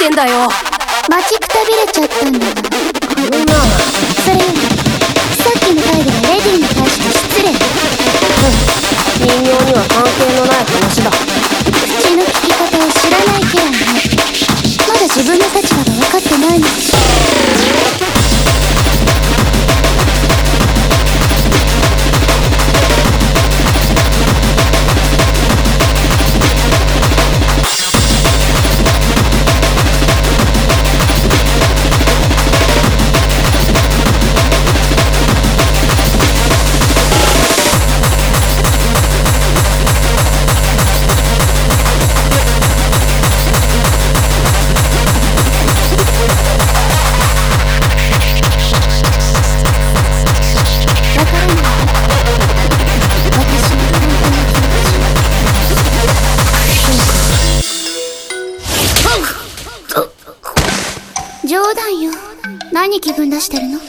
ってんだよ。待ちくたびれちゃったんだないよ。何気分出してるの？